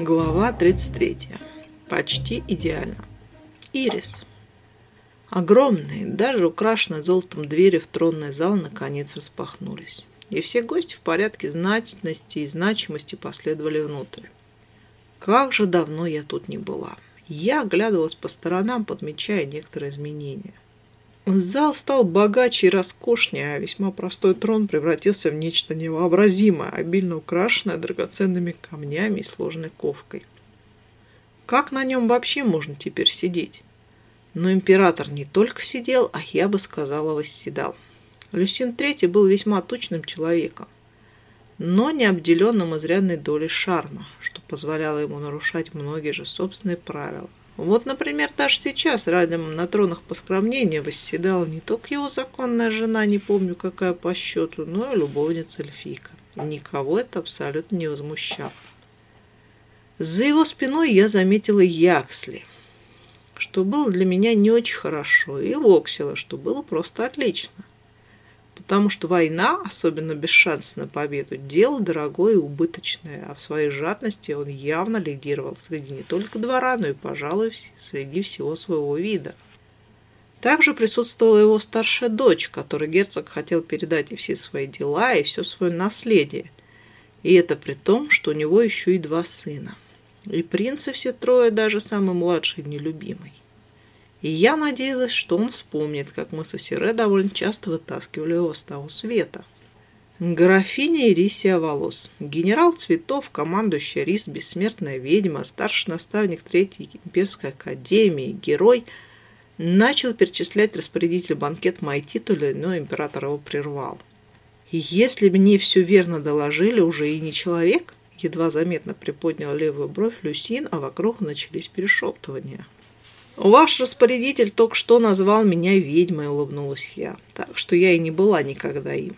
Глава 33. Почти идеально. Ирис. Огромные, даже украшенные золотом двери в тронный зал наконец распахнулись. И все гости в порядке значности и значимости последовали внутрь. Как же давно я тут не была. Я оглядывалась по сторонам, подмечая некоторые изменения. Зал стал богаче и роскошнее, а весьма простой трон превратился в нечто невообразимое, обильно украшенное драгоценными камнями и сложной ковкой. Как на нем вообще можно теперь сидеть? Но император не только сидел, а я бы сказала, восседал. Люсин III был весьма тучным человеком, но не обделенным изрядной долей шарма, что позволяло ему нарушать многие же собственные правила. Вот, например, даже сейчас рядом на тронах поскромнения восседала не только его законная жена, не помню какая по счету, но и любовница Эльфика. И никого это абсолютно не возмущало. За его спиной я заметила Яксли, что было для меня не очень хорошо, и Воксила, что было просто отлично потому что война, особенно без шанса на победу, дело дорогое и убыточное, а в своей жадности он явно лидировал среди не только двора, но и, пожалуй, среди всего своего вида. Также присутствовала его старшая дочь, которой герцог хотел передать и все свои дела, и все свое наследие. И это при том, что у него еще и два сына. И принцы все трое, даже самый младший, нелюбимый. И я надеялась, что он вспомнит, как мы со Сире довольно часто вытаскивали его с того света. Графиня Ирисия Волос, генерал Цветов, командующий Рис, бессмертная ведьма, старший наставник Третьей имперской академии, герой, начал перечислять распорядитель банкет мои титулы, но император его прервал. И если мне все верно доложили, уже и не человек, едва заметно приподнял левую бровь Люсин, а вокруг начались перешептывания. «Ваш распорядитель только что назвал меня ведьмой», — улыбнулась я, «так что я и не была никогда им».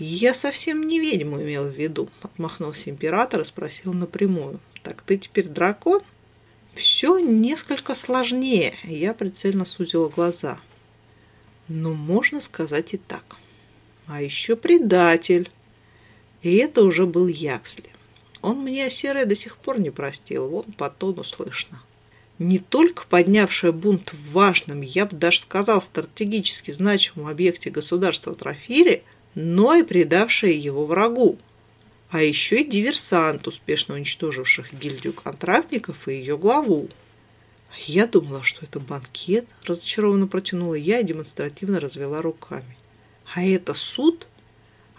«Я совсем не ведьму имел в виду», — отмахнулся император и спросил напрямую. «Так ты теперь дракон?» «Все несколько сложнее», — я прицельно сузила глаза. «Ну, можно сказать и так. А еще предатель». И это уже был Яксли. Он мне серое до сих пор не простил, вон по тону слышно не только поднявшая бунт в важном, я бы даже сказал, стратегически значимом объекте государства Трофире, но и предавшая его врагу. А еще и диверсант, успешно уничтоживших гильдию контрактников и ее главу. Я думала, что это банкет, разочарованно протянула я и демонстративно развела руками. А это суд?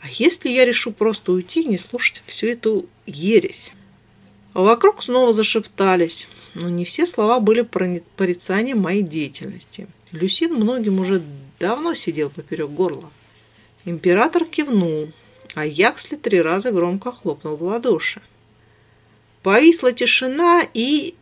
А если я решу просто уйти и не слушать всю эту ересь? А вокруг снова зашептались но не все слова были порицанием моей деятельности. Люсин многим уже давно сидел поперек горла. Император кивнул, а Яксли три раза громко хлопнул в ладоши. Повисла тишина, и...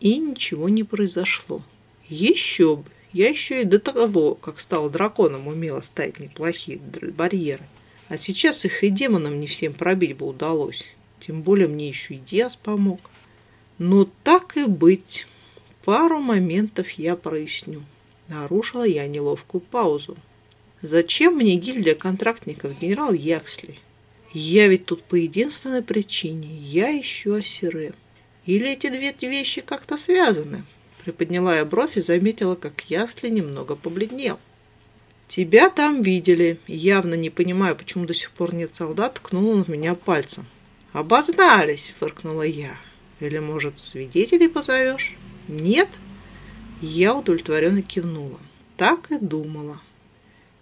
И ничего не произошло. Еще бы! Я еще и до того, как стал драконом, умела ставить неплохие барьеры. А сейчас их и демонам не всем пробить бы удалось. Тем более мне еще и Диас помог. Но так и быть. Пару моментов я проясню. Нарушила я неловкую паузу. Зачем мне гильдия контрактников, генерал Яксли? Я ведь тут по единственной причине. Я ищу Асире. Или эти две вещи как-то связаны? Приподняла я бровь и заметила, как Яксли немного побледнел. «Тебя там видели. Явно не понимаю, почему до сих пор нет солдат», ткнул он в меня пальцем. «Обознались!» — фыркнула я. Или, может, свидетелей позовешь? Нет? Я удовлетворенно кивнула. Так и думала.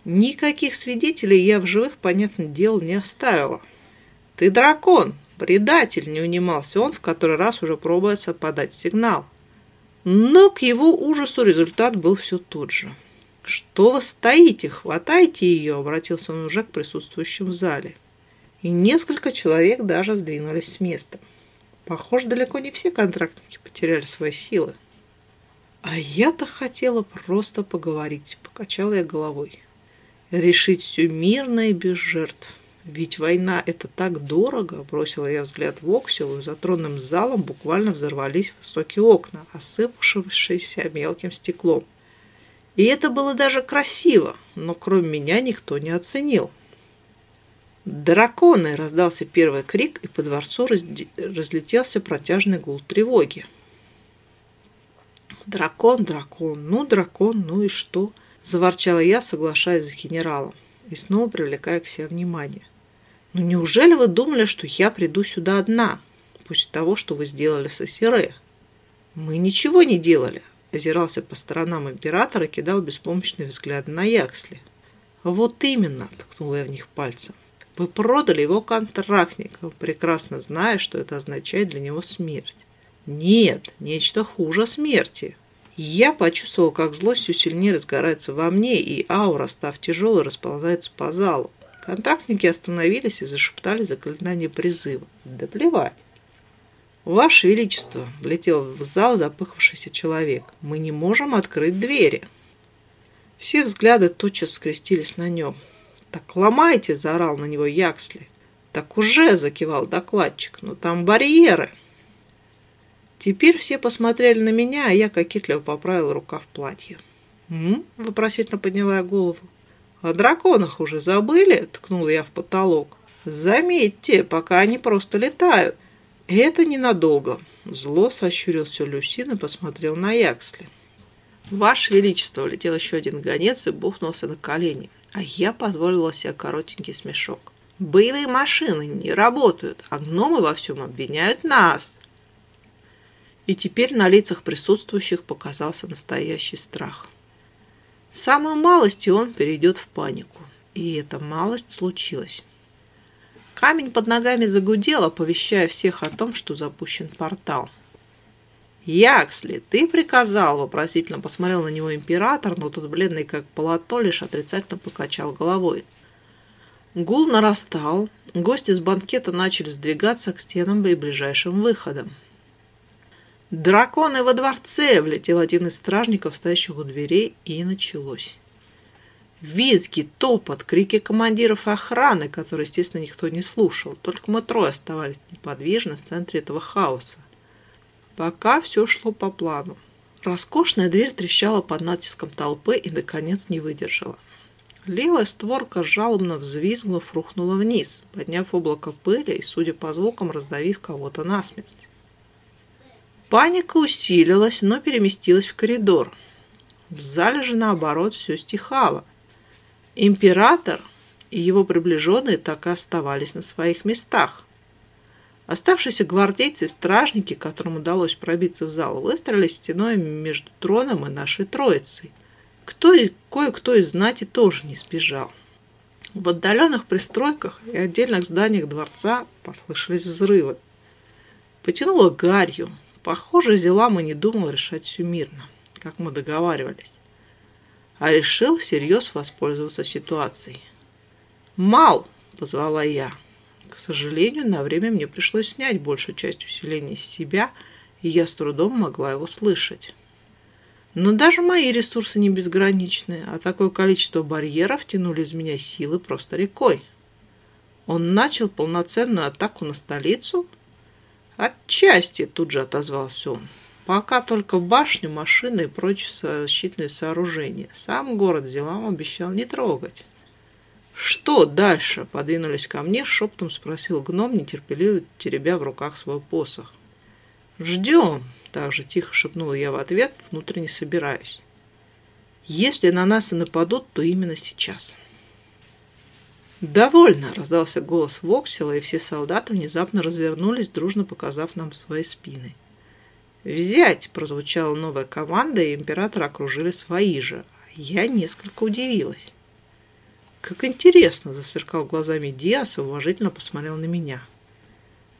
Никаких свидетелей я в живых, понятное дело, не оставила. Ты дракон, предатель, не унимался он, в который раз уже пробуется подать сигнал. Но к его ужасу результат был все тот же. «Что вы стоите? Хватайте ее!» — обратился он уже к присутствующим в зале. И несколько человек даже сдвинулись с места. Похоже, далеко не все контрактники потеряли свои силы. А я-то хотела просто поговорить, покачала я головой. Решить все мирно и без жертв. Ведь война — это так дорого, бросила я взгляд в Оксилу, за тронным залом буквально взорвались высокие окна, осыпавшиеся мелким стеклом. И это было даже красиво, но кроме меня никто не оценил. «Драконы!» – раздался первый крик, и по дворцу разлетелся протяжный гул тревоги. «Дракон, дракон, ну дракон, ну и что?» – заворчала я, соглашаясь с генералом и снова привлекая к себе внимание. «Ну неужели вы думали, что я приду сюда одна, после того, что вы сделали с Асире?» «Мы ничего не делали», – озирался по сторонам император и кидал беспомощные взгляды на Яксли. «Вот именно», – ткнула я в них пальцем. Вы продали его контрактникам, прекрасно зная, что это означает для него смерть. Нет, нечто хуже смерти. Я почувствовал, как злость все сильнее разгорается во мне, и аура, став тяжелой, расползается по залу. Контрактники остановились и зашептали заклинание призыва. Да плевать. «Ваше Величество!» – влетел в зал запыхавшийся человек. «Мы не можем открыть двери!» Все взгляды тотчас скрестились на нем. «Так ломайте!» – заорал на него Яксли. «Так уже!» – закивал докладчик. «Но там барьеры!» Теперь все посмотрели на меня, а я кокетливо поправил рукав платья. «М?», -м вопросительно подняла я голову. «О драконах уже забыли?» – ткнул я в потолок. «Заметьте, пока они просто летают. Это ненадолго». Зло сощурился Люсин и посмотрел на Яксли. «Ваше Величество!» – влетел еще один гонец и бухнулся на колени. А я позволила себе коротенький смешок. «Боевые машины не работают, а гномы во всем обвиняют нас!» И теперь на лицах присутствующих показался настоящий страх. Самую малость, и он перейдет в панику. И эта малость случилась. Камень под ногами загудел, оповещая всех о том, что запущен портал. «Яксли, ты приказал!» – вопросительно посмотрел на него император, но тот, бледный как полото, лишь отрицательно покачал головой. Гул нарастал, гости с банкета начали сдвигаться к стенам и ближайшим выходам. «Драконы во дворце!» – влетел один из стражников, стоящих у дверей, и началось. Визги, топот, крики командиров охраны, которые, естественно, никто не слушал. Только мы трое оставались неподвижны в центре этого хаоса. Пока все шло по плану. Роскошная дверь трещала под натиском толпы и, наконец, не выдержала. Левая створка, жалобно взвизгнув, рухнула вниз, подняв облако пыли и, судя по звукам, раздавив кого-то насмерть. Паника усилилась, но переместилась в коридор. В зале же, наоборот, все стихало. Император и его приближенные так и оставались на своих местах. Оставшиеся гвардейцы и стражники, которым удалось пробиться в зал, выстроились стеной между троном и нашей троицей. Кто и кое-кто из знати тоже не сбежал. В отдаленных пристройках и отдельных зданиях дворца послышались взрывы. Потянуло гарью. Похоже, Зелама не думал решать все мирно, как мы договаривались, а решил всерьез воспользоваться ситуацией. «Мал!» — позвала я. К сожалению, на время мне пришлось снять большую часть усиления с себя, и я с трудом могла его слышать. Но даже мои ресурсы не безграничны, а такое количество барьеров тянули из меня силы просто рекой. Он начал полноценную атаку на столицу? Отчасти, тут же отозвался он. Пока только башню, машины и прочие защитные сооружения. Сам город Зелам обещал не трогать. «Что дальше?» – подвинулись ко мне, шептом спросил гном, нетерпеливо теребя в руках свой посох. «Ждем!» – также тихо шепнула я в ответ, внутренне собираюсь. «Если на нас и нападут, то именно сейчас». «Довольно!» – раздался голос Воксела, и все солдаты внезапно развернулись, дружно показав нам свои спины. «Взять!» – прозвучала новая команда, и императора окружили свои же. Я несколько удивилась. «Как интересно!» – засверкал глазами Диас и уважительно посмотрел на меня.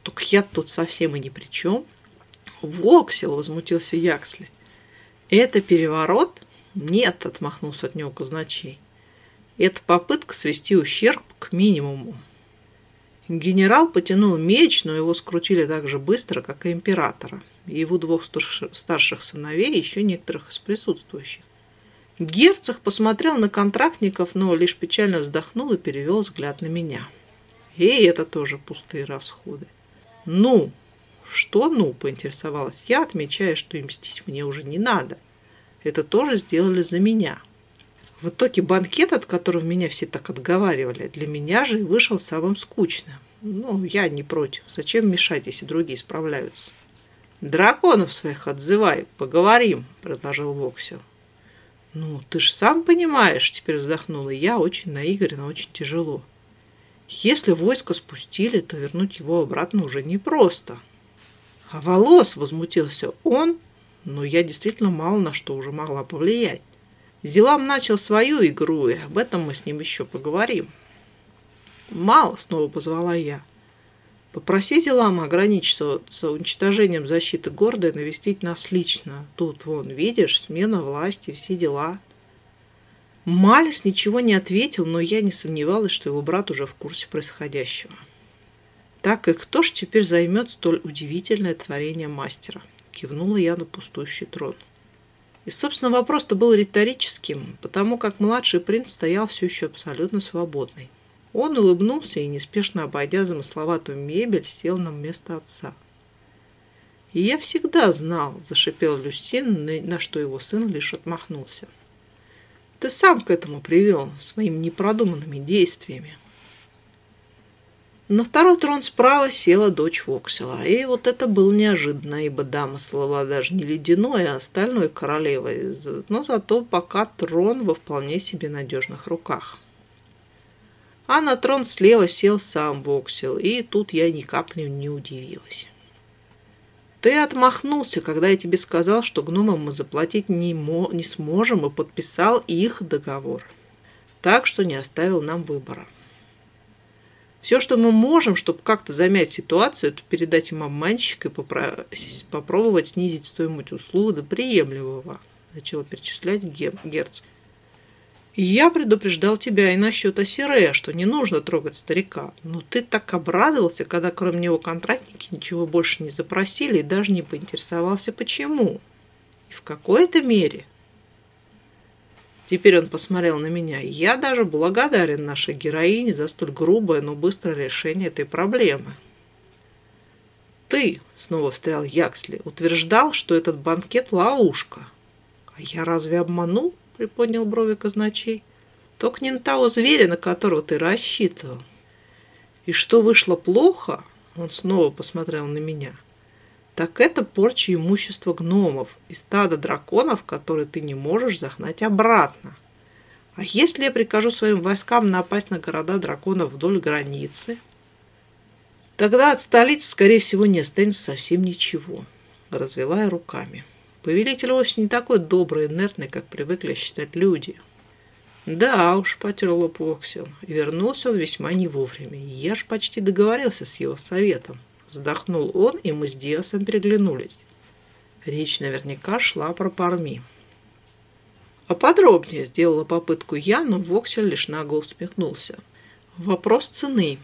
«Так я тут совсем и ни при чем!» «Воксел!» – возмутился Яксли. «Это переворот?» «Нет!» – отмахнулся от него казначей. «Это попытка свести ущерб к минимуму». Генерал потянул меч, но его скрутили так же быстро, как и императора, и его двух старших сыновей и еще некоторых из присутствующих. Герцог посмотрел на контрактников, но лишь печально вздохнул и перевел взгляд на меня. И это тоже пустые расходы. Ну, что ну, поинтересовалась я, отмечая, что и мстить мне уже не надо. Это тоже сделали за меня. В итоге банкет, от которого меня все так отговаривали, для меня же и вышел самым скучным. Ну, я не против. Зачем мешать, если другие справляются? Драконов своих отзывай, поговорим, предложил Воксел. Ну, ты ж сам понимаешь, теперь вздохнула я, очень наигранно, очень тяжело. Если войско спустили, то вернуть его обратно уже непросто. А волос, возмутился он, но я действительно мало на что уже могла повлиять. Зелам начал свою игру, и об этом мы с ним еще поговорим. Мало, снова позвала я. Попроси Зелама ограничиться уничтожением защиты города и навестить нас лично. Тут, вон, видишь, смена власти, все дела. Малис ничего не ответил, но я не сомневалась, что его брат уже в курсе происходящего. Так и кто ж теперь займет столь удивительное творение мастера? Кивнула я на пустующий трон. И, собственно, вопрос-то был риторическим, потому как младший принц стоял все еще абсолютно свободный. Он улыбнулся и, неспешно обойдя замысловатую мебель, сел на место отца. «И я всегда знал», – зашипел Люсин, на что его сын лишь отмахнулся. «Ты сам к этому привел своими непродуманными действиями». На второй трон справа села дочь Воксела, и вот это было неожиданно, ибо дама слова даже не ледяной, а остальной королевой, но зато пока трон во вполне себе надежных руках. А на трон слева сел сам Воксел, и тут я ни капли не удивилась. Ты отмахнулся, когда я тебе сказал, что гномам мы заплатить не, мо не сможем, и подписал их договор. Так что не оставил нам выбора. Все, что мы можем, чтобы как-то замять ситуацию, это передать им обманщик и попробовать снизить стоимость услуги до приемлемого, начала перечислять Герц. Я предупреждал тебя и насчет Асирея, что не нужно трогать старика. Но ты так обрадовался, когда кроме него контрактники ничего больше не запросили и даже не поинтересовался, почему. И в какой-то мере. Теперь он посмотрел на меня. Я даже благодарен нашей героине за столь грубое, но быстрое решение этой проблемы. Ты, снова встрял Яксли, утверждал, что этот банкет – ловушка. А я разве обманул? Приподнял брови казначей. Не на того зверя, на которого ты рассчитывал. И что вышло плохо, он снова посмотрел на меня, так это порча имущества гномов и стада драконов, которые ты не можешь загнать обратно. А если я прикажу своим войскам напасть на города драконов вдоль границы, тогда от столицы, скорее всего, не останется совсем ничего, развела я руками. Повелитель вовсе не такой добрый и инертный, как привыкли считать люди. Да уж, потер лоб Оксил. И вернулся он весьма не вовремя. Я ж почти договорился с его советом. Вздохнул он, и мы с Диасом переглянулись. Речь наверняка шла про Парми. А подробнее сделала попытку я, но Воксель лишь нагло усмехнулся. Вопрос цены.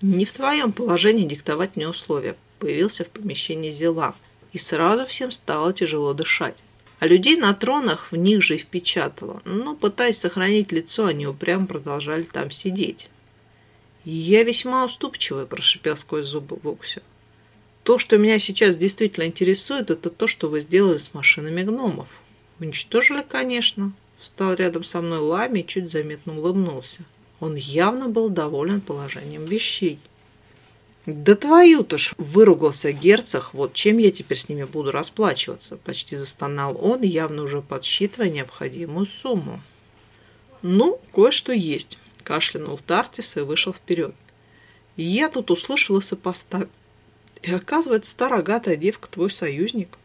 Не в твоем положении диктовать мне условия. Появился в помещении Зела и сразу всем стало тяжело дышать. А людей на тронах в них же и впечатало, но, пытаясь сохранить лицо, они упрямо продолжали там сидеть. «Я весьма уступчивый», – прошипел сквозь зубы Воксю. «То, что меня сейчас действительно интересует, это то, что вы сделали с машинами гномов. Уничтожили, конечно». Встал рядом со мной Лами и чуть заметно улыбнулся. Он явно был доволен положением вещей. «Да твою-то ж!» – выругался герцог. «Вот чем я теперь с ними буду расплачиваться?» – почти застонал он, явно уже подсчитывая необходимую сумму. «Ну, кое-что есть», – кашлянул Тартис и вышел вперед. «Я тут услышал и сопоставил. И оказывается, та рогатая девка твой союзник.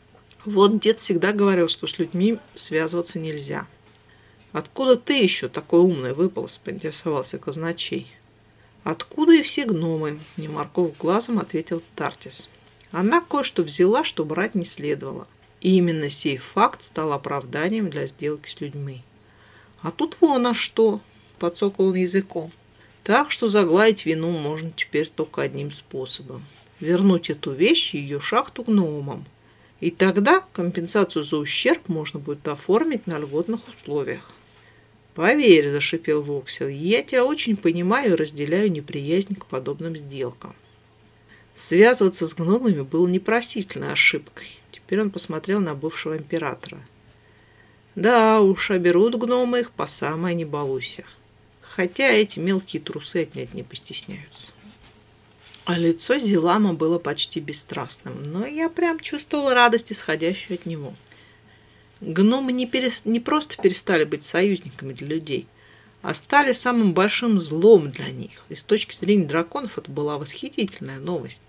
Вот дед всегда говорил, что с людьми связываться нельзя». «Откуда ты еще такой умный выполз?» – поинтересовался казначей. «Откуда и все гномы?» – не морков глазом ответил Тартис. Она кое-что взяла, что брать не следовало. И именно сей факт стал оправданием для сделки с людьми. «А тут вон а что!» – подсокал он языком. Так что загладить вину можно теперь только одним способом. Вернуть эту вещь и ее шахту гномам. И тогда компенсацию за ущерб можно будет оформить на льготных условиях. «Поверь», – зашипел Воксел, – «я тебя очень понимаю и разделяю неприязнь к подобным сделкам». Связываться с гномами было непростительной ошибкой. Теперь он посмотрел на бывшего императора. Да уж, оберут гномы их по самой не. Хотя эти мелкие трусы отнять не постесняются. А лицо Зилама было почти бесстрастным, но я прям чувствовала радость, исходящую от него. Гномы не, перес... не просто перестали быть союзниками для людей, а стали самым большим злом для них. И с точки зрения драконов это была восхитительная новость.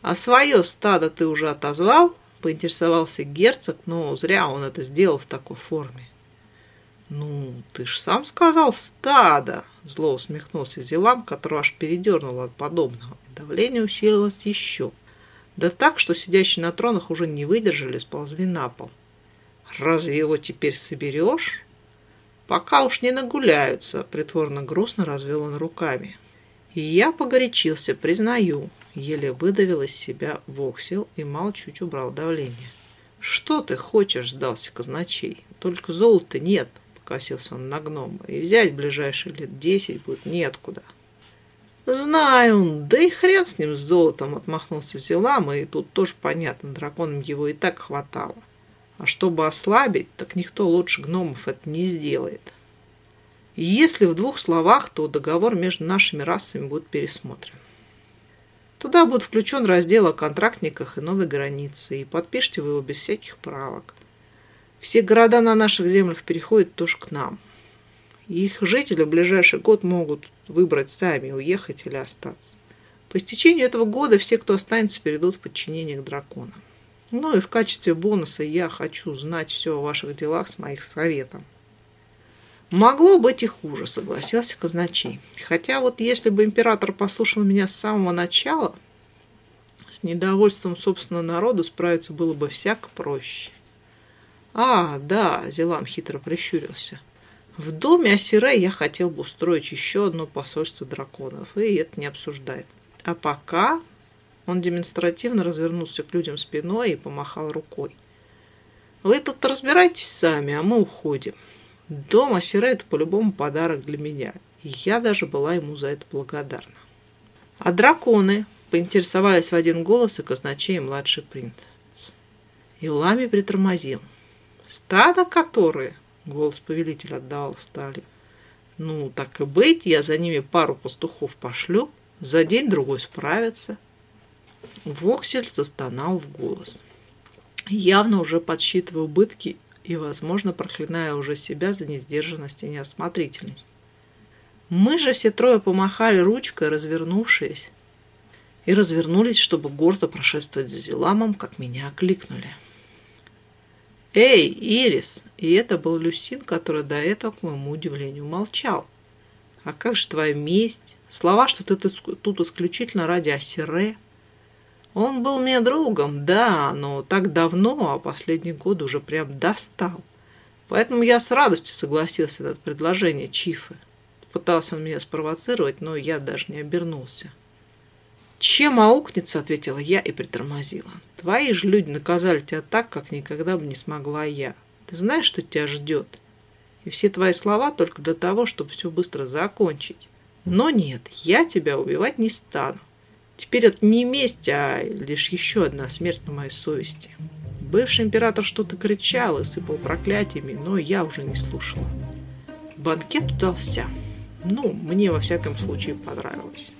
«А свое стадо ты уже отозвал?» – поинтересовался герцог, но зря он это сделал в такой форме. «Ну, ты ж сам сказал стадо!» – зло усмехнулся Зелам, которого аж передернуло от подобного. Давление усилилось еще. Да так, что сидящие на тронах уже не выдержали, сползли на пол. «Разве его теперь соберешь?» «Пока уж не нагуляются», — притворно грустно развел он руками. Я погорячился, признаю, еле выдавил из себя воксел и мал чуть убрал давление. «Что ты хочешь?» — сдался казначей. «Только золота нет», — покосился он на гнома, «и взять ближайшие лет десять будет неоткуда». «Знаю, да и хрен с ним с золотом», — отмахнулся Зелам, и тут тоже понятно, драконам его и так хватало. А чтобы ослабить, так никто лучше гномов это не сделает. И если в двух словах, то договор между нашими расами будет пересмотрен. Туда будет включен раздел о контрактниках и новой границе, и подпишите вы его без всяких правок. Все города на наших землях переходят тоже к нам. И их жители в ближайший год могут выбрать сами, уехать или остаться. По истечению этого года все, кто останется, перейдут в подчинение к драконам. Ну и в качестве бонуса я хочу знать все о ваших делах с моих советом. Могло быть и хуже, согласился казначей. Хотя вот если бы император послушал меня с самого начала, с недовольством собственного народа справиться было бы всяко проще. А, да, Зелам хитро прищурился. В доме Асире я хотел бы устроить еще одно посольство драконов, и это не обсуждает. А пока он демонстративно развернулся к людям спиной и помахал рукой. «Вы тут разбирайтесь сами, а мы уходим. Дом Асире – это по-любому подарок для меня, и я даже была ему за это благодарна». «А драконы?» – поинтересовались в один голос и казначей и младший принц. И Лами притормозил. «Стадо которые?» – голос повелителя отдавал стали. «Ну, так и быть, я за ними пару пастухов пошлю, за день-другой справятся». Воксель застонал в голос. Явно уже подсчитывая убытки и, возможно, проклиная уже себя за несдержанность и неосмотрительность. Мы же все трое помахали ручкой, развернувшись, и развернулись, чтобы гордо прошествовать за Зеламом, как меня окликнули. «Эй, Ирис!» И это был Люсин, который до этого, к моему удивлению, молчал. «А как же твоя месть? Слова, что ты тут исключительно ради Асире?» Он был мне другом, да, но так давно, а последний год уже прям достал. Поэтому я с радостью согласился на это предложение Чифы. Пытался он меня спровоцировать, но я даже не обернулся. «Чем аукнется?» — ответила я и притормозила. «Твои же люди наказали тебя так, как никогда бы не смогла я. Ты знаешь, что тебя ждет? И все твои слова только для того, чтобы все быстро закончить. Но нет, я тебя убивать не стану. Теперь это не месть, а лишь еще одна смерть на моей совести. Бывший император что-то кричал и сыпал проклятиями, но я уже не слушала. Банкет удался. Ну, мне во всяком случае понравилось.